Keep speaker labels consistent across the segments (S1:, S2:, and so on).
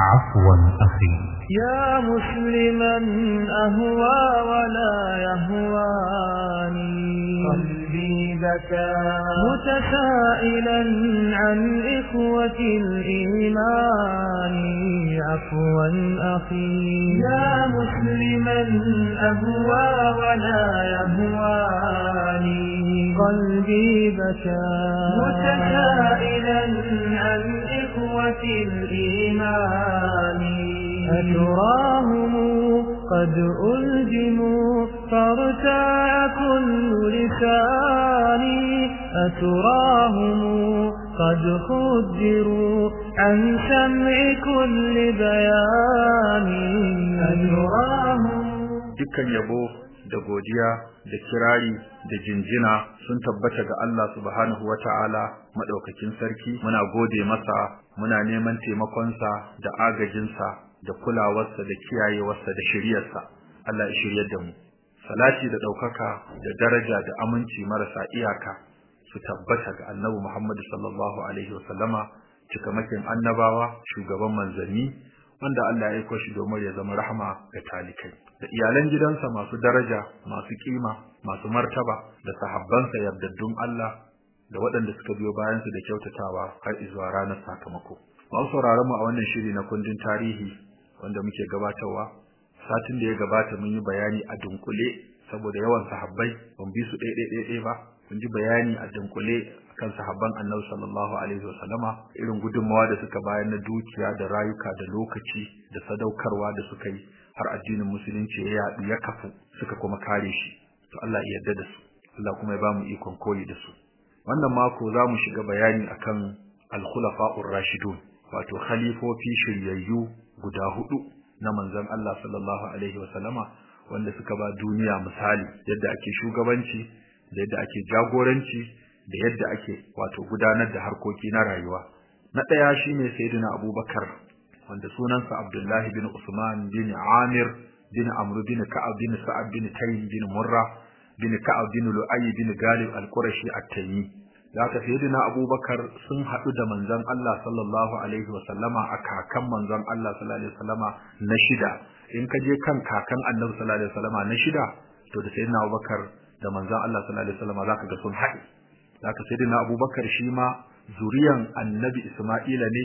S1: عفوا أخي.
S2: يا مسلما أهوى ولا يهواني. قلبي بكى. متسائلا عن إخوة الإيمان. عفوا أخي. يا مسلما أهوى ولا يهواني. قلبي بكى. متسائلا عن إخوة الإيمان. أتراهم قد ألجموا فارتاع كل لساني أتراهم قد خدروا عن سمع كل بيان. أتراهم
S3: dukkan yabo da godiya da kirari da jinjina sun tabbata ga Allah subhanahu wata'ala madaukakin sarki. Muna gode masa muna neman taimakonsa da agajinsa da kulawarsa da kiyayewarsa da shiryarsa. Allah ya shiryar da mu. Salati da ɗaukaka da daraja da aminci marasa iyaka su tabbata ga Annabi Muhammad sallallahu alaihi wasallama cikamakin annabawa shugaban manzanni wanda Allah ya aiko shi domin ya zama rahama ga talikai. Da iyalan gidansa masu daraja masu kima masu martaba da sahabbansa yardaddun Allah da waɗanda suka biyo bayansu da kyautatawa har zuwa ranar sakamako. Masu sauraron mu a wannan shiri na kundin tarihi wanda muke gabatarwa satin da ya gabata mun yi bayani a dunkule saboda yawan sahabbai ban bi su ɗaya ba. Mun ji bayani a dunkule kan sahabban Annabi sallallahu alaihi wasallama irin gudunmawa da suka bayar na dukiya da rayuka da lokaci da sadaukarwa da suka yi. Har addinin musulunci ya yaɗu ya kafu suka kuma kare shi. To Allah ya yarda da su. Allah kuma ya ba mu ikon koyi da su. Wannan mako za mu shiga bayani akan al-khulafa'ur rashidun wato khalifofi shiryayyu guda huɗu na manzon Allah sallallahu alaihi wasallama wanda suka ba duniya misali yadda ake shugabanci da yadda ake jagoranci da yadda ake wato gudanar da harkoki na rayuwa. Na ɗaya shine sayyidina Abubakar wanda sunansa Abdullah bin Usman bin Amir bin Amr bin Ka'ab bin Sa'ad bin Taym bin Murra bin Ka'ab bin Lu'ay bin Galib al-Qurashi at-Taymi. Da haka sayyidina Abubakar sun haɗu da manzon Allah sallallahu alaihi wa sallama a kakan manzon Allah sallallahu alaihi wa sallama na shida. In ka je kan kakan Annabi sallallahu alaihi wa sallama na shida to da sayyidina Abubakar da manzon Allah sallallahu alaihi wa sallama zaka ga sun haɗu. Zaka sayyidina Abubakar shi ma zuriyan Annabi Isma'ila ne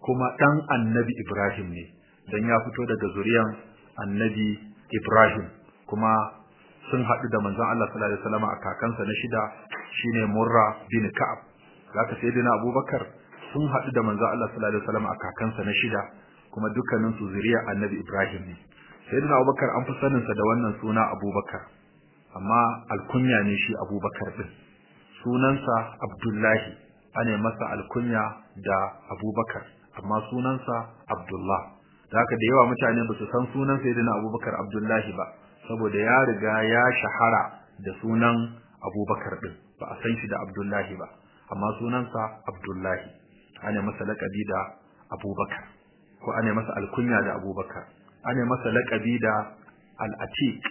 S3: kuma dan Annabi Ibrahim ne. Dan ya fito daga zuriyan Annabi Ibrahim. Kuma sun haɗu da manzon Allah sallallahu alaihi wasallam a kakansa na shida shine Murra bin Ka'ab. Zaka sayyidina Abubakar sun haɗu da manzon Allah sallallahu alaihi wasallam a kakansa na shida kuma dukkanin su zuriyar Annabi Ibrahim ne. Sayyidina Abubakar an fi sanin sa da wannan suna Abubakar amma alkunya ne shi Abubakar din. Sunansa Abdullahi ane masa alkunya da Abubakar. Amma sunansa Abdullah. Haka da yawa mutane ba su san sunan Sayyidina Abubakar Abdullahi ba saboda ya riga ya shahara da sunan Abubakar din ba a san shi da Abdullahi ba amma sunansa Abdullahi. Ane masa laqabi da Abubakar ko ane masa alkunya da Abubakar ane masa laqabi da al-Atiq.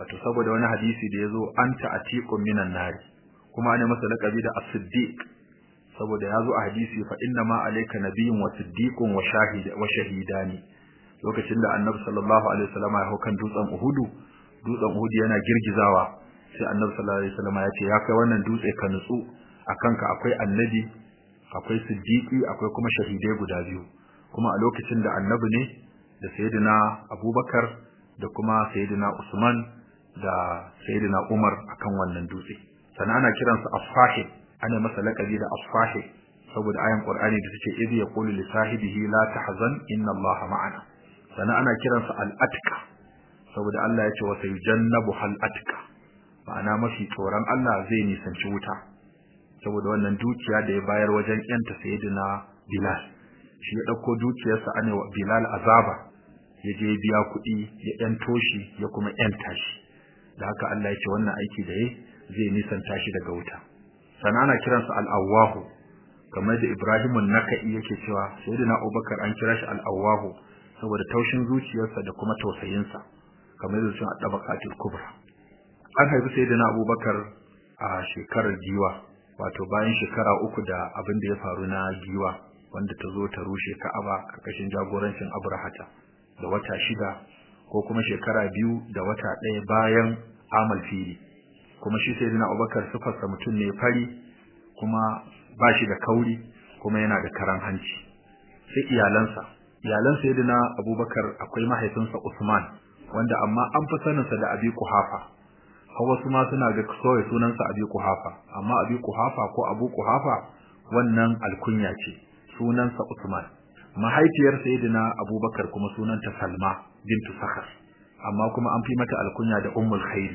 S3: Wato saboda wani hadisi da ya zo anta atiqun minan nari kuma ana masa laqabi da as-siddiq. Saboda ya zo a hadisi fa inna ma alayka nabiyyun wa siddiqun wa shahid wa shahidani. Lokacin da annabi sallallahu alaihi wasallam ya haukan dutsen uhudu dutsen uhudu yana girgizawa. Sai annabi sallallahu alaihi wasallam ya ce ya kai wannan dutse ka nutsu akan ka akwai annabi akwai siddiqi akwai kuma shahidai guda biyu. Kuma a lokacin da annabi ne da sayyidina abubakar da kuma sayyidina usman da sayyidina umar akan wannan dutse. Sannan ana kiransa as-sahib. Ana masa laqabi da as-sahib saboda ayan qur'ani da take idh yaqulu li sahibihi la tahzan inna allaha ma'ana. Sannan ana kiransa al-atqa saboda Allah ya ce wa sayujannabu hal atqa ma'ana mafi tsoron Allah zai nisanci wuta saboda wannan dukiya da ya bayar wajen yanta sayyidina Bilal. Shi ya ɗauko dukiyarsa ana wa Bilal azaba ya je biya kuɗi ya yanto shi ya kuma yanta shi. Da haka Allah ya ce wannan aiki da yayi zai nisanta shi daga wuta. Sannan ana kiransa al-awwahu kamar da Ibrahim an-Nakai yake cewa sayyidina Abubakar an kira shi al-awwahu saboda taushin zuciyarsa da kuma tausayinsa kamar da sun adabaqatul kubra. An haifi sayyidina Abubakar a shekarar giwa wato bayan shekara uku da abin da ya faru na giwa wanda ta zo ta rushe Ka'aba ƙarƙashin jagorancin Abrahata da wata shida ko kuma shekara biyu da wata ɗaya bayan amal fili. Kuma shi sayyidina Abubakar sifarsa mutum ne fari kuma ba shi da kauri kuma yana da karan hanci. Sai iyalansa. Iyalan sayyidina Abubakar akwai mahaifinsa Usman wanda amma an fi saninsa da Abi Kuhafa har wasu ma suna ga soya sunansa Abi Kuhafa amma Abi Kuhafa ko Abu Kuhafa wannan alkunya ce sunansa Usman. Mahaifiyar sayyidina Abubakar kuma sunanta Salma bintu Sakhar. Amma kuma an fi mata alkunya da Ummul Khair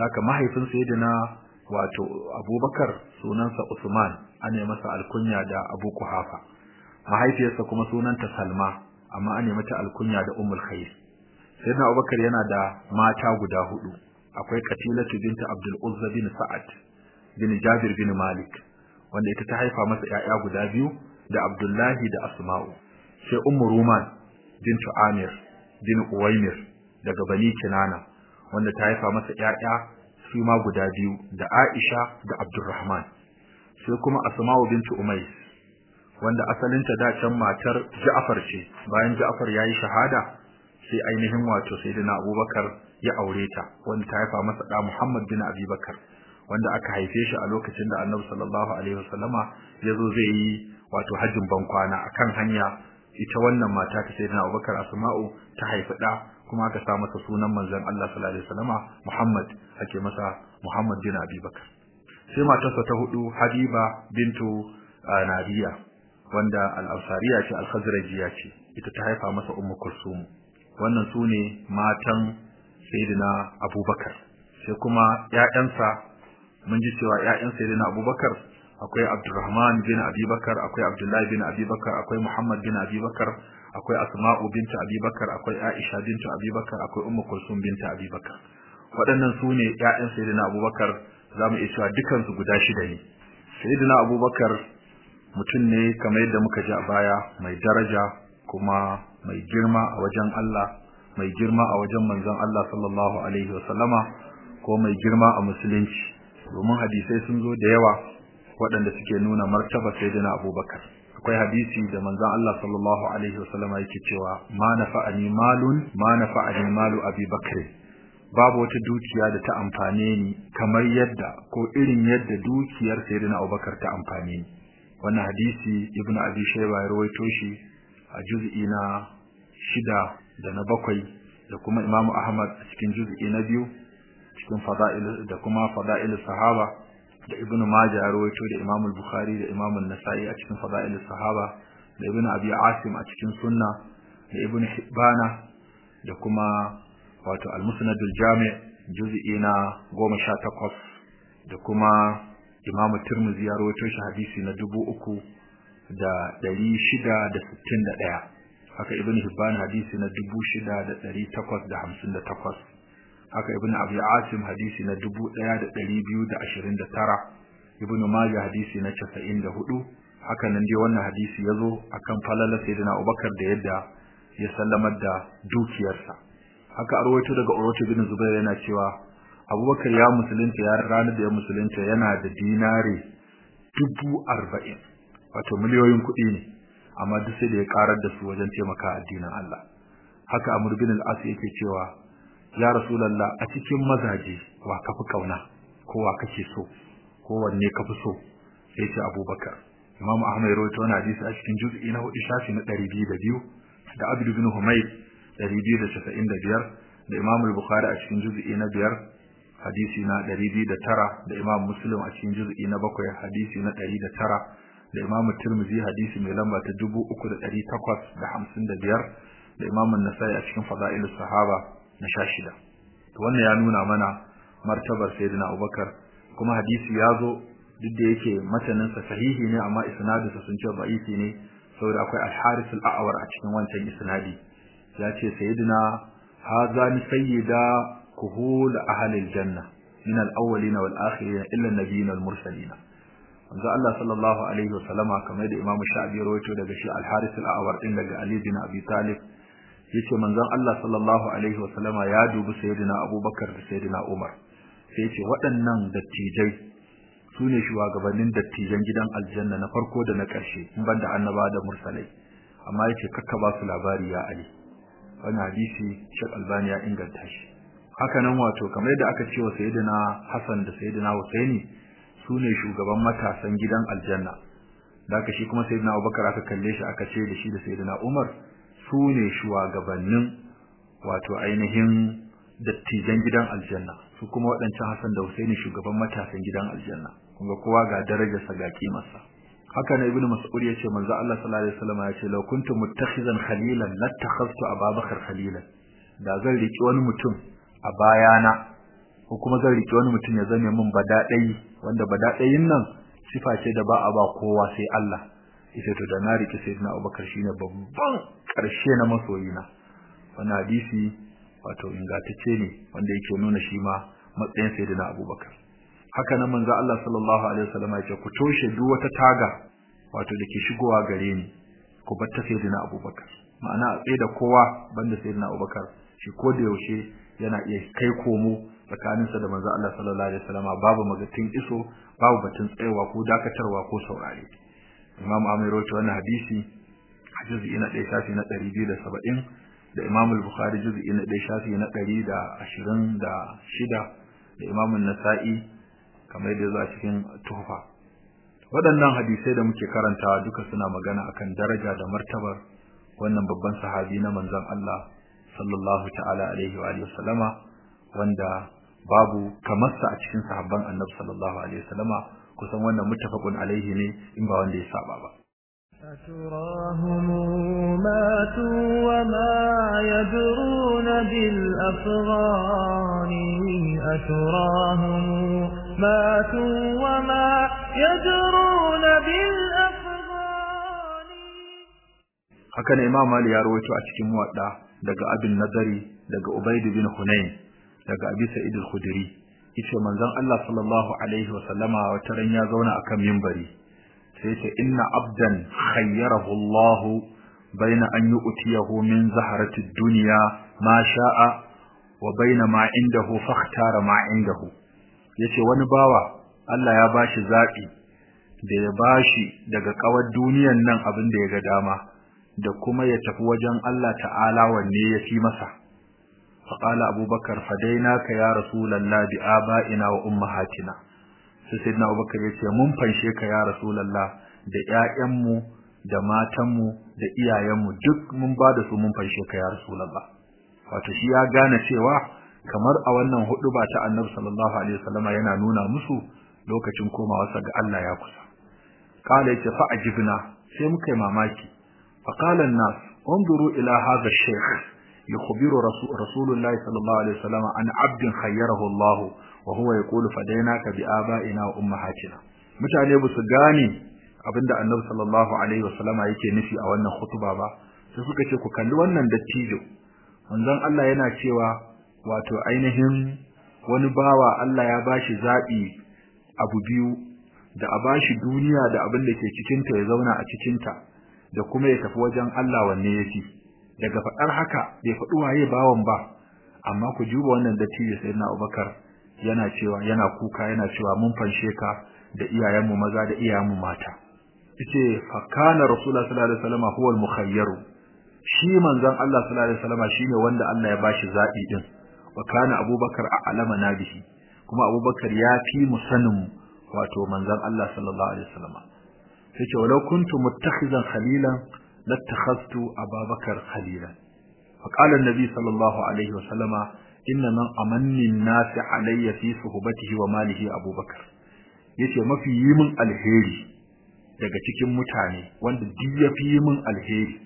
S3: haka mahaifin sayyidina wato Abubakar sunansa Usman ana masa alkunya da Abu Kuhafa mahaifiyarsa kuma sunanta Salma amma ana mata alkunya da Ummul Khair. Sayyidina Abubakar yana da mata guda huɗu. Akwai Katilatu binta Abdul Uzza bin Sa'ad bin Jabir bin Malik wanda ita ta haifa masa ƴaƴa guda biyu da Abdullahi da Asma'u. Sai Ummu Ruman bintu Amir bin Uwaymir daga Bani Kinana. Wanda ta haifa masa ƴaƴa su ma guda biyu da Aisha da Abdurrahman. Sai kuma Asma'u bintu Umays wanda asalinta da can matar Ja'far ce. Bayan Ja'far yayi shahada sai ainihin wato Sayyidina Abubakar ya aure ta wanda ta haifa masa da Muhammad bin Abi Bakar wanda aka haife shi a lokacin da Annabi sallallahu alaihi wasallama ya zo zai yi wato hajjin bankwana akan hanya. Ita wannan mata ta Sayyidina Abubakar Asma'u ta haifi da kuma aka sa masa sunan manzon Allah sallallahu alaihi wasallama Muhammad ake masa Muhammad bin Abi Bakar. Sai matarsa ta huɗu Habiba bintu Nadiya wanda al-Ansariya ce al-Khazrajiya ce ita ta haifa masa Ummu Kulsum. Wannan su ne matan Sayyidina Abubakar. Sai kuma ƴaƴansa mun ji cewa ƴaƴan Sayyidina Abubakar akwai Abdurrahman bin Abi Bakar akwai Abdullahi bin Abi Bakar akwai Muhammad bin Abi Bakar akwai Asma'u binta Abi Bakar akwai Aisha binta Abi Bakar akwai Ummu Kulsum binta Abi Bakar waɗannan su ne ƴaƴan Sayyidina Abubakar za mu iya cewa dukan su guda shida ne. Sayyidina Abubakar mutum ne kamar yadda muka ji a baya mai daraja kuma mai girma a wajen Allah mai girma a wajen manzon Allah sallallahu alaihi wasallama ko mai girma a musulunci. Domin hadisai sun zo da yawa waɗanda suke nuna martaba sayyidina Abubakar. Akwai hadisi da manzon Allah sallallahu alaihi wasallama yake cewa ma nafa'ani malun ma nafa'ani malu Abi Bakr. Babu wata dukiya da ta amfane ni kamar yadda ko irin yadda dukiyar sayyidina Abubakar ta amfane ni. Wannan hadisi Ibn Abi Shayba ya rawaito shi a juz'i na shida da na bakwai da kuma Imam Ahmad cikin juz'i na biyu cikin fada'il da kuma fada'il sahaba. da ibnu Majah rawaito da Imam al-Bukhari da Imam an-Nasa'i a cikin Fada'il sahaba da ibnu Abi Asim a cikin Sunna da ibnu hibana da kuma wato al-Musnad al-Jami' juz'i na 18 da kuma Imam Tirmidhi ya rawaito shi hadisi na 3661 haka ibnu hibana hadisi na 6858 haka Ibn Abi Asim hadisi na dubu ɗaya da ɗari biyu da ashirin da tara Ibn Majah hadisi na casa'in da huɗu. Haka nan dai wannan hadisi ya zo akan falala sayyidina Abubakar da yadda ya sallamar da dukiyarsa. Haka a rawaito daga Urwatu bin Zubair yana cewa Abubakar ya musulunta ya ranar da ya musulunta yana da dinare dubu arba'in. Wato miliyoyin kuɗi ne amma duk sai da ya karar da su wajen taimaka addinin Allah. Haka Amr bin al-As yake cewa ya Rasulullah a cikin mazaje wa kafi ƙauna ko wa kake so? Ko wanne kafi so? Sai ce Abubakar. Imam Ahmad ya rawaito wannan hadisi a cikin juz'i na 4 shafi na 202 da Abd bin Humayd 295 da Imam al-Bukhari a cikin juz'i na 5 hadisi na 209 da Imam Muslim a cikin juz'i na 7 hadisi na 109 da Imam Tirmidhi hadisi mai lamba ta 3855 da Imam An-Nasa'i a cikin Fadail sahaba na 16 to wannan ya nuna mana martabar Sayyidina Abubakar. Kuma hadisi ya zo duk da yake matanin sa sahihi ne amma isnadinsa sun ce da'ifi ne saboda akwai al-Harith al-A'war a cikin wancan isnadi. Ya ce Sayyidina hazani sayyida kuhul ahli al-janna min al-awwalin wal-akhirin illa an-nabiyyin wal-mursalin manzo Allah sallallahu alaihi wasallama kamar da Imam Shafi ya rawaito daga shi Al-Harith al-Awar din daga Ali bin Abi Talib ya ce manzon Allah sallallahu alaihi wasallama ya dubi sayyidina Abubakar da sayyidina Umar. Sai ya ce waɗannan dattijai su ne shugabannin dattijan gidan aljanna na farko da na ƙarshe in banda annaba da mursalai. Amma ya ce kakka ba su labari ya ali. Wannan hadisi Sheikh Albani ya inganta shi. Haka nan wato kamar yadda aka ce wa sayyidina Hassan da sayyidina Husaini su ne shugaban matasan gidan aljanna. Da shi kuma sayyidina Abubakar aka kalle shi aka ce da shi da sayyidina Umar su ne shugabannin wato ainihin dattijan gidan aljanna. Su kuma waɗancan Hassan da Husaini shugaban matasan gidan aljanna. Kuma kowa ga darajarsa ga kimarsa. Haka ne ibnu mas'ud ya ce manzo Allah sallallahu alaihi wasallam ya ce law kuntu muttakhizan khalilan lattakhaztu ababakar khalilan. Da zan riki wani mutum a bayana ko kuma zan riki wani mutum ya zame min badadai wanda badadayin nan sifa ce da ba a ba kowa sai Allah. Ita to da na riki sayyidina Abubakar shine babban ƙarshe na masoyina. Wannan hadisi wato ingantacce ne wanda yake nuna shi ma matsayin sayyidina Abubakar. Haka nan manzo Allah sallallahu alaihi wasallam ya ku toshe duk wata taga wato dake shigowa gare ni ku bar ta sayyidina Abubakar. Ma'ana a tsaye da kowa banda sayyidina Abubakar shi ko da yaushe yana iya kai komo tsakaninsa da manzo Allah sallallahu alaihi wasallam. Babu magatin iso babu batun tsayawa ko dakatarwa ko saurare. Imam Ahmad rawaito wannan hadisi juz'i na 1 shafi na 270 da Imam al-Bukhari juz'i na 1 shafi na 126 da Imam an-Nasa'i kamar yadda zuwa cikin tuhfa. Waɗannan hadisai da muke karantawa duka suna magana akan daraja da martabar wannan babban sahabi na manzon Allah sallallahu ta'ala alaihi wa alihi wasallama wanda babu kamarsa a cikin sahabban Annabi sallallahu alaihi wasallama kusan wannan muttafaqun alaihi ne in ba wanda ya saba ba.
S2: أتراهم ماتوا وما يدرون بالأفغان أتراهم ماتوا وما يدرون بالأفغان
S3: حكى الإمام علي يروي أشكي موعدة لقى أبي النظري لقى أبيد بن خنين لقى أبي سعيد الخدري yace manzon الله صلى الله عليه وسلم وترين يا زون أكم ينبري sai ce inna abdan khayyarahu Allah baina an yu'tiyahu min zaharati dunya ma sha'a wa baina ma indahu fakhtara ma indahu. Yace wani bawa Allah ya bashi zabi da ya bashi daga kawar duniyan nan abin da ya ga dama da kuma ya tafi wajen Allah ta'ala wanne ya fi masa. Faqala abubakar fadainaka ya rasulullahi bi aba'ina wa ummahatina. sai sayyidina Abubakar ya ce mun fanshe ka ya rasulullah da ƴaƴanmu da matanmu da iyayenmu duk mun ba da su mun fanshe ka ya rasulullah wato shi ya gane cewa kamar a wannan huduba ta Annabi sallallahu alaihi wasallama yana nuna musu lokacin komawarsa ga Allah ya kusa. Kala ya ce fa ajibna sai muka yi mamaki. Fa qala an-nas unzuru ila hadha ash-shaykh yukhbiru rasulullahi sallallahu alaihi wasallam an 'abdin khayyarahu Allah wa huwa yaqulu fadainaka bi abaina wa ummahatina. Mutane ba su gane abin da annabi sallallahu alaihi wasallama yake nufi a wannan khutba ba. Sai suka ce ku kalli wannan dattijo. Manzon Allah yana cewa wato ainihin wani bawa Allah ya bashi zabi abu biyu da a bashi duniya da abin da ke cikin ta ya zauna a cikin ta da kuma ya tafi wajen Allah wanne yake daga fadar haka bai fadu waye bawon ba amma ku juba wannan dattijo sayyidina Abubakar yana cewa yana kuka yana cewa mun fanshe ka da iyayenmu maza da iyayenmu mata yace fa kana rasulullahi sallallahu alaihi wasallam huwa al-mukhayyar shi manzon Allah sallallahu alaihi wasallam shine wanda Allah ya bashi zabi din wa kana abubakar a'lama nabihi kuma abubakar ya fi mu sanin wato manzon Allah sallallahu alaihi wasallam yace walau kuntu muttakhizan khalilan lattakhaztu ababakar khalilan فقال النبي صلى الله عليه وسلم inna man amanni nasi alayya fi suhbatihi wa malihi abubakar. Yace mafi yi min alheri daga cikin mutane wanda duk ya fi min alheri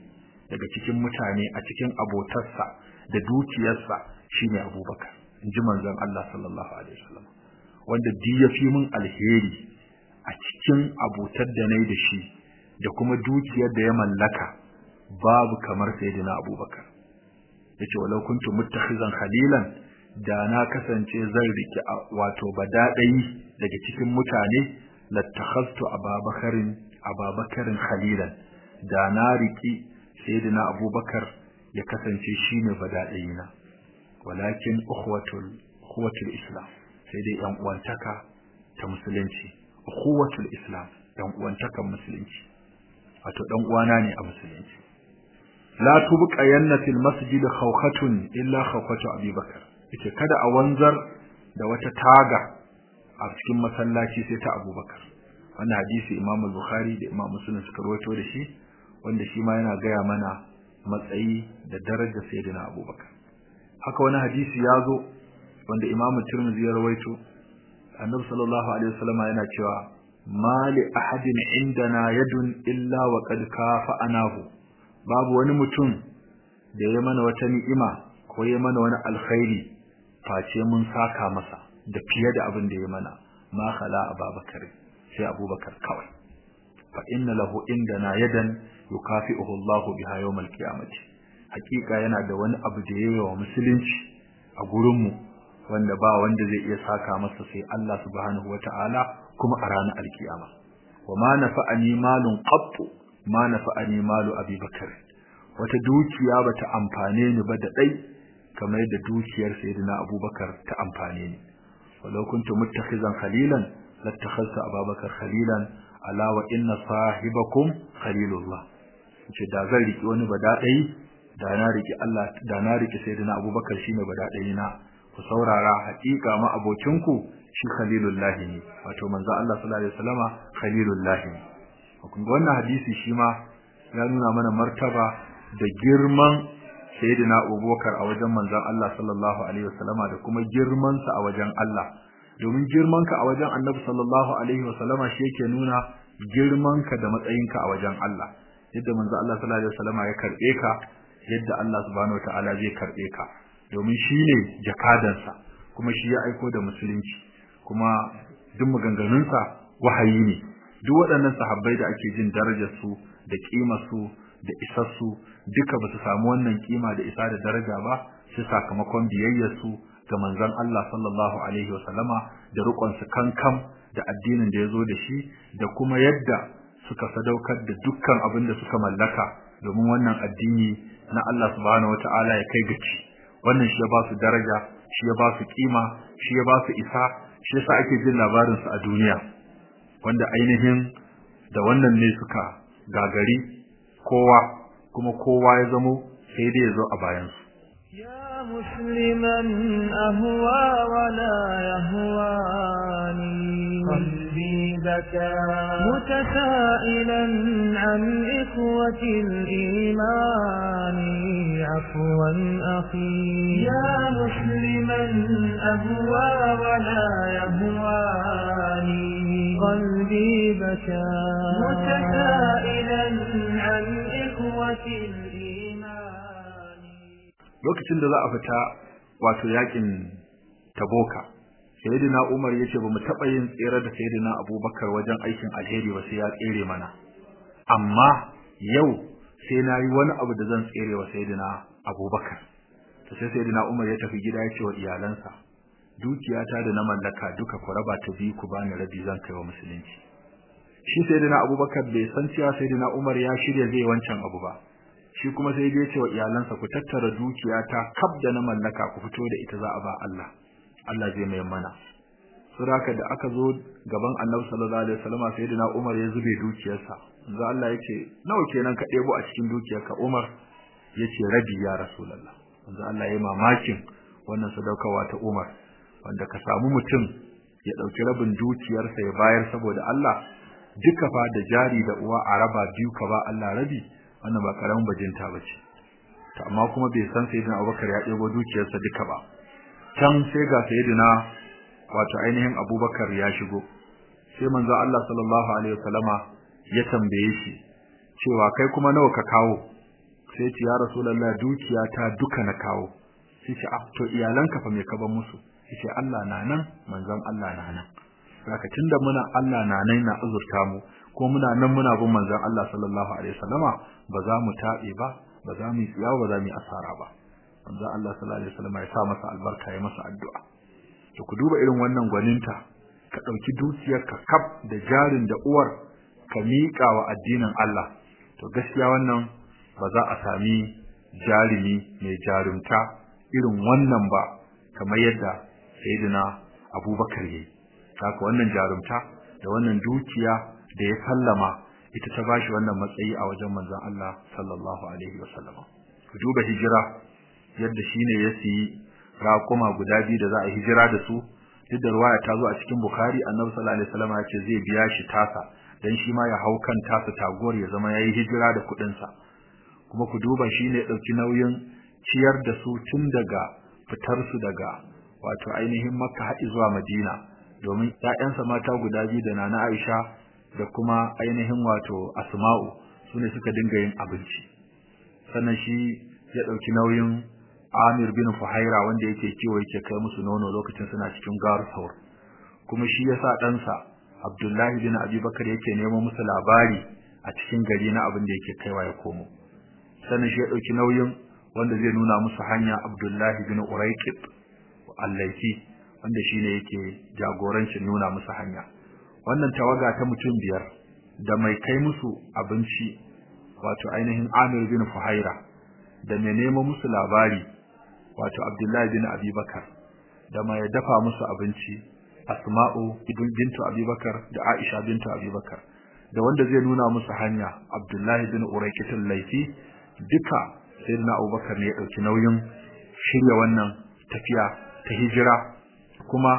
S3: daga cikin mutane a cikin abotarsa da dukiyarsa shine abubakar inji manzon Allah sallallahu alaihi wasallam. Wanda duk ya fi min alheri a cikin abotar da na yi da shi da kuma dukiyar da ya mallaka babu kamar sayyidina abubakar. Ya ce walau kuntu muttakhizan khalilan da na kasance zan riki wato badadai daga cikin mutane lattakhaztu ababakarin ababakarin khalilan. Da na riki sayyidina abubakar ya kasance shine badadaina walakin ukhwatul ukhwatul islam sai dai yan uwantaka ta musulunci. Ukhuwatul islam dan uwantakan musulunci. Wato dan uwana ne a musulunci. La tubqa yanna fil masjid khawkhatun illa khawkhatu abubakar ya ce kada a wanzar da wata taga a cikin masallaci sai ta abubakar wannan hadisi imam bukhari da imam muslim suka rawaito da shi wanda shi ma yana gaya mana matsayi da darajar sayyidina abubakar haka wani hadisi ya zo wanda imam tirmidhi ya rawaito. Annabi sallallahu alaihi wasallam yana cewa mali ahadin indana yadun illa wa qad kafa'anahu babu wani mutum da ya mana wata ni'ima ko ya mana wani alkhairi face mun saka masa da fiye da abin da ya mana. Ma khala abubakar sai abubakar kawai. Fa inna lahu indana yadan yukafi'uhu Allahu biha yawmal qiyamati. Hakika yana da wani abu da yayi wa musulunci a gurin mu wanda ba wanda zai iya saka masa sai Allah subhanahu wata'ala kuma a ranar alkiyama. Wa ma nafa'ani malun qattu ma nafa'ani malu Abi Bakar wata dukiya bata amfane ni ba da dai kamar yadda dukiyar sayyidina Abubakar ta amfane ni. Walau kuntu muttakhizan khalilan lattakhazta Abubakar khalilan ala wa inna sahibakum khalilullah. Ce da zan riki wani ba dai da na riki Allah da na riki sayyidina Abubakar shine ba dai na. Ku saurara haƙiƙa ma abokinku shi khalilullahi ne. Wato manzo Allah sallallahu alaihi wasallama khalilullahi ne. Kun ga wannan hadisi shi ma ya nuna mana martaba da girman sayyidina Abubakar a wajen manzon Allah sallallahu alaihi wasallama da kuma girman sa a wajen Allah. Domin girman ka a wajen Annabi sallallahu alaihi wasallama shi yake nuna girman ka da matsayin ka a wajen Allah. Yadda manzo Allah sallallahu alaihi wasallama ya karɓe ka yadda Allah subhanahu wataala zai karɓe ka. Domin shi ne jakadansa kuma shi ya aiko da musulunci. Kuma duk maganganunsa wahayi ne. Duk waɗannan sahabbai da ake jin darajar su da kimar su da isar su duka ba su samu wannan kima da isa da daraja ba sai sakamakon biyayyar su ga manzon Allah sallallahu alaihi wasallama da rukun su kankam da addinin da ya zo da shi da kuma yadda suka sadaukar da dukkan abin da suka mallaka domin wannan addini na Allah subhanahu wataala ya kai gaci wannan shi ya ba su daraja shi ya ba su kima shi ya ba su isa shi yasa ake jin labarin su a duniya. Wanda ainihin da wannan ne suka gagari kowa kuma kowa ya zamo sai dai ya zo a bayan su
S2: يا مسلما أهوى ولا يهواني قلبي بكى متسائلا عن إخوة الإيمان عفوا أخي يا مسلما أهوى ولا يهواني قلبي بكى متسائلا عن إخوة الإيمان
S3: lokacin da za a fita wato yakin taboka sayyidina Umar yace bamu taba yin tsere da sayyidina Abubakar wajen aikin alheri ba sai ya tsere mana amma yau sai nayi wani abu da zan tsere wa sayyidina Abubakar to sai sayyidina Umar ya tafi gida yace wa iyalansa dukiyata da na mallaka duka ku raba ta biyu ku bani rabi zan kai wa musulunci. Shi sayyidina Abubakar bai san cewa sayyidina Umar ya shirya zai wancan abu ba. Shi kuma sai ya ce wa iyalansa ku tattara dukiyata kab da na mallaka ku fito da ita za a ba Allah. Allah zai mai mana. Saboda da aka zo gaban Annabi sallallahu alaihi wasallam sayyidina Umar ya zube dukiyarsa. Manzo Allah ya ce nawa kenan ka debo a cikin dukiyarka Umar? Yace rabi ya rasulullah manzo Allah ya mamakin wannan sadaukarwa ta Umar. Wanda ka samu mutum ya ɗauki rabin dukiyarsa ya bayar saboda Allah duka fa da jari da uwa a raba biyu ka ba Allah rabi wannan ba ƙaramin bajinta bace to amma kuma bai san sayyidina Abubakar ya debo dukiyarsa duka ba. Can sai ga sayyidina wato ainihin Abubakar ya shigo. Sai manzo Allah sallallahu alaihi wasallama ya tambaye shi cewa kai kuma nawa ka kawo? Sai ce ya rasulullah dukiya ta duka na kawo. Sai ce ah to iyalanka fa me ka ban musu? Sai Allah na nan manzon Allah na nan. Saka tunda muna Allah na nan na azurta mu ko muna nan muna bin manzon Allah sallallahu alaihi wasallama ba za mu tabe ba ba za mu tsiya ba za mu asara ba. Manzon Allah sallallahu alaihi wasallama ya sa masa albarka ya masa addu'a. To ku duba irin wannan gwaninta ka ɗauki dukiyar ka kaf da jarin da uwar ka miƙa wa addinin Allah. To gaskiya wannan ba za a sami jarumi mai jarumta irin wannan ba kamar yadda sayyidina Abubakar yayi. Haka wannan jarumta da wannan dukiya da ya sallama ita ta bashi wannan matsayi a wajen manzon Allah sallallahu alaihi wasallam ku duba hijira yadda shine ya siyi raƙuma guda biyu da za a hijira da su. Duk da ruwaya ta zo a cikin Bukhari Annabi sallallahu alaihi wasallam ya ce zai biya shi tasa dan shi ma ya hau kan tasa taguwar ya zama yayi hijira da kuɗin sa kuma ku duba shine ɗauki nauyin ciyar da su tun daga fitar su daga wato ainihin Makka har zuwa Madina domin ƴaƴansa mata guda biyu da Nana Aisha da kuma ainihin wato Asma'u su ne suka dinga yin abinci. Sannan shi ya ɗauki nauyin Amir bin Fuhaira wanda yake kiwo yake kai musu nono lokacin suna cikin gar saur kuma shi yasa ɗansa Abdullahi bin Abi Bakar yake nemo musu labari a cikin gari na abin da yake kaiwa ya komo. Sannan shi ya ɗauki nauyin wanda zai nuna musu hanya Abdullahi bin Uraiqit al-Laythi wanda shine yake jagorancin nuna musu hanya. Wannan tawaga ta mutum biyar da mai kai musu abinci wato ainihin Amir bin Fuhaira da mai nemo musu labari wato Abdullahi bin Abi Bakar da mai dafa musu abinci Asma'u bintu Abi Bakar da Aisha bintu Abi Bakar da wanda zai nuna musu hanya Abdullahi bin Urayqit al-Laythi duka sayyidina Abubakar ne ya ɗauki nauyin shirya wannan tafiya ta hijira kuma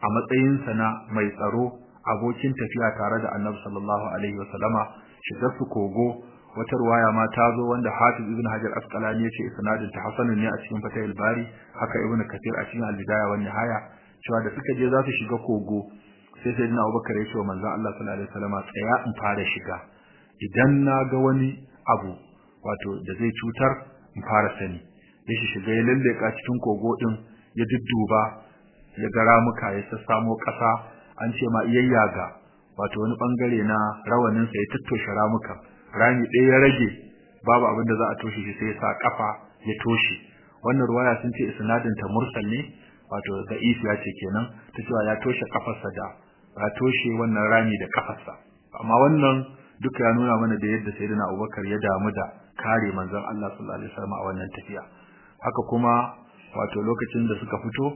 S3: a matsayin sa na mai tsaro abokin tafiya tare da Annabi sallallahu alaihi wasallama shigar su kogo wata ruwaya ma ta zo wanda Hafiz ibn Hajar Asqalani ya ce isnadin ta hasanun ne a cikin Fatahul Bari haka Ibn Kathir a cikin Al-Bidaya wa Nihaya cewa da suka je za su shiga kogo sai sai na Abubakar ya ce wa manzon Allah sallallahu alaihi wasallam tsaya in fara shiga. Idan na ga wani abu wato da zai cutar in fara sani. Ya shi shiga ya lalleka cikin kogo din ya dudduba ya ga ramuka ya sassamo ƙasa. An ce ma iyayyaga wato wani ɓangare na rawanin sa ya tattoshe ramuka rami ɗaya ya rage babu abin da za a toshe shi sai ya sa kafa ya toshe. Wannan ruwaya sun ce isnadin ta mursal ne wato da'if ya ce kenan ta cewa ya toshe kafarsa da ya toshe wannan rami da kafarsa amma wannan duka ya nuna mana da yadda sayyidina Abubakar ya damu da kare manzon Allah sallallahu alaihi wasallam a wannan tafiya. Haka kuma wato lokacin da suka fito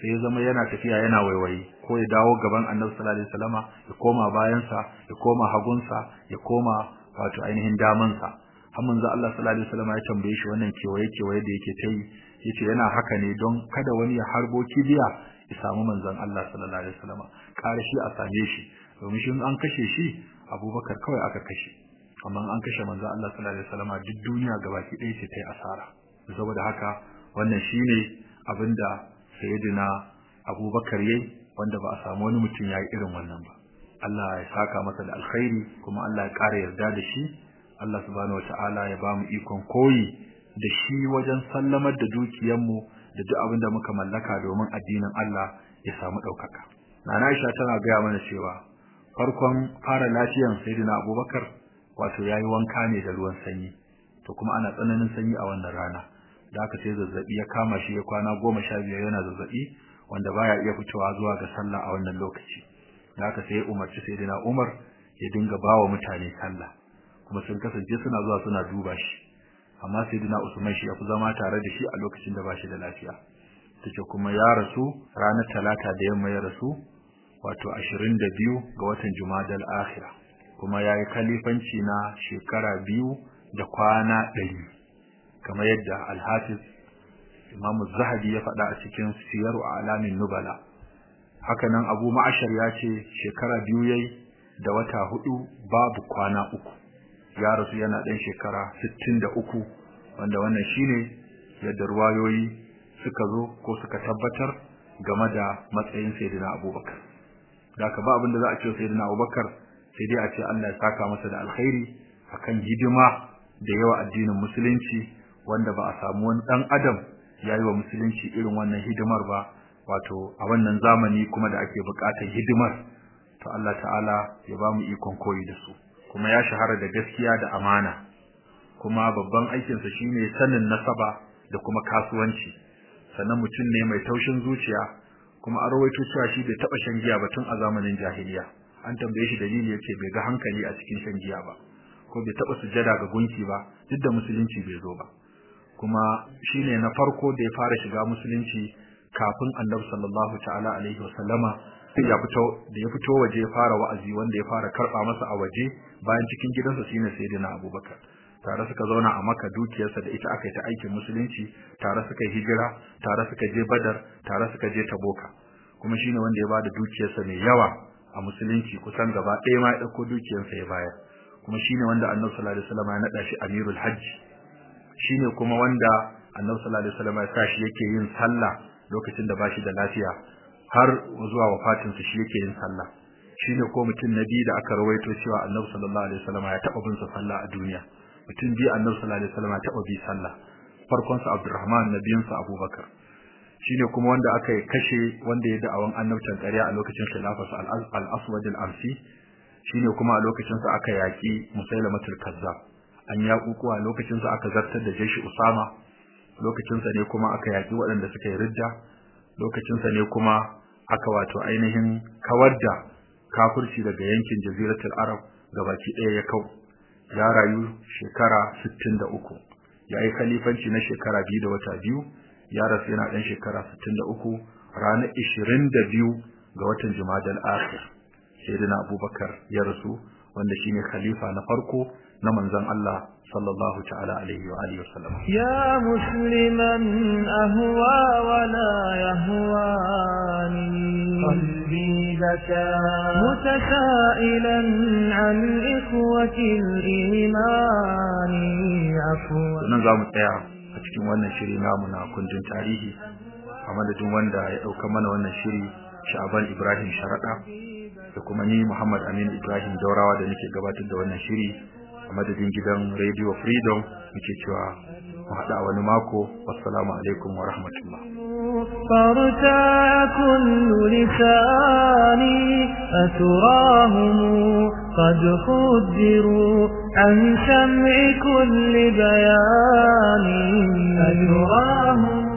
S3: sai ya zama yana tafiya yana waiwayi ko ya dawo gaban Annabi sallallahu alaihi wasallama ya koma bayansa ya koma hagunsa ya koma wato ainihin damansa. Har manzo Allah sallallahu alaihi wasallama ya tambaye shi wannan kewaye kewaye da yake ta yi ya ce yana haka ne don kada wani ya harbo kibiya ya samu manzon Allah sallallahu alaihi wasallama. Kare shi a same shi domin shi an kashe shi Abubakar kawai aka kashe. Amma an kashe manzon Allah sallallahu alaihi wasallama duk duniya gabaki ɗaya ce ta yi asara. Saboda haka wannan shine abin da sayyidina Abubakar yayi wanda ba a samu wani mutum yayi irin wannan ba. Allah ya saka masa da alkhairi kuma Allah ya ƙara yarda da shi. Allah subhanahu wataala ya ba mu ikon koyi da shi wajen sallamar da dukiyarmu da duk abin da muka mallaka domin addinin Allah ya samu ɗaukaka. Nana Aisha tana gaya mana cewa farkon fara lafiyan Sayyidina Abubakar wato yayi wanka ne da ruwan sanyi to kuma ana tsananin sanyi a wannan rana. Da aka sai zazzaɓi ya kama shi ya kwana goma sha biyar yana zazzaɓi wanda baya iya fitowa zuwa ga sallah a wannan lokaci. Da aka sai ya umarci Sayyidina Umar ya dinga bawa mutane sallah kuma sun kasance suna zuwa suna duba shi. Amma sayyidina Usman shi yafi zama tare da shi a lokacin da bashi da lafiya. Tace kuma ya rasu ranar talata da yamma ya rasu wato 22 ga watan Jumadal Akhira kuma yayi khalifanci na shekara biyu da kwana 100 kamar yadda Al-Hafiz Imam Zahabi ya faɗa a cikin Siyaru Alamin Nubala. Haka nan Abu Ma'ashar ya ce shekara biyu yayi da wata huɗu babu kwana uku. Ya rasu yana ɗan shekara 63 wanda wannan shine yadda ruwayoyi suka zo ko suka tabbatar game da matsayin sayyidina Abubakar. Da ka ba abin da za a ce sayyidina Abubakar sai dai a ce Allah ya saka masa da alkhairi akan hidima da yawa addinin musulunci wanda ba a samu wani dan adam yayi wa musulunci irin wannan hidimar ba wato a wannan zamani kuma da ake buƙatar hidimar. To Allah ta'ala ya ba mu ikon koyi da su kuma ya shahara da gaskiya da amana. Kuma babban aikinsa shine sanin nasaba da kuma kasuwanci. Sannan mutum ne mai taushin zuciya kuma an rawaito cewa shi bai taba shan giya ba tun a zamanin jahiliya. An tambaye shi dalili ya ce bai ga hankali a cikin shan giya ba ko bai taba sujjada ga gunki ba duk da musulunci bai zo ba. Kuma shine na farko da ya fara shiga musulunci kafin Annabi sallallahu ta'ala alaihi wasallama ya fito da ya fito waje ya fara wa'azi wanda ya fara karɓa masa a waje bayan cikin gidansa shine sayyidina Abubakar. Tare suka zauna a Makka dukiyarsa da ita aka yi ta aikin musulunci tare suka hijira tare suka je Badar tare suka je Taboka. Kuma shine wanda ya ba da dukiyarsa mai yawa a musulunci kusan gaba ɗaya ma ya ɗauko dukiyarsa ya bayar. Kuma shine wanda Annabi sallallahu alaihi wasallam ya nada shi Amirul Hajj. Shine kuma wanda Annabi sallallahu alaihi wasallam ya sa shi yake yin sallah lokacin da bashi da lafiya har zuwa wafatinsa shi yake yin sallah. Shine ko mutum na biyu da aka rawaito cewa Annabi sallallahu alaihi wasallam ya taba bin sa sallah a duniya. Mutum biyu Annabi sallallahu alaihi wasallam ya taba bi sallah. Farkon sa Abdurrahman nabiyin sa Abubakar. Shine kuma wanda aka kashe wanda ya da'awan annabtan ƙarya a lokacin khilafarsa al-Aswad al-Amsi. Shine kuma a lokacin sa aka yaki Musailamatul Kazzab an yaƙuƙu a lokacin sa aka zartar da jeshi Usama lokacin sa ne kuma aka yaki waɗanda suka yi ridda lokacin sa ne kuma aka wato ainihin kawar da kafirci daga yankin Jaziratul Arab gabaki ɗaya ya kau. Ya rayu shekara 63 yayi khalifanci na shekara biyu da wata biyu. Ya rasu yana ɗan shekara 63 ranar 22 ga watan Jumadal Akhir sayyidina Abubakar ya rasu wanda shine khalifa na farko na manzon Allah sallallahu ta'ala alaihi wa alihi wasallam
S2: ya musliman ahwa wa la yahwani. Qalbi laka mutasailan an ikhwati al-iman afwan
S3: nan za mu tsaya a cikin wannan shiri namu na kundin tarihi a madadin wanda ya ɗauka mana wannan shiri Sha'ban Ibrahim Sharada da kuma ni Muhammad Aminu Ibrahim Daurawa da nake gabatar da wannan shiri. A madadin gidan Radio Freedom muke cewa mu haɗa a wani mako wassalamu alaikum wa rahmatullah
S2: فارتاع كل لساني أتراهم قد خدروا عن سمع كل بيان أتراهم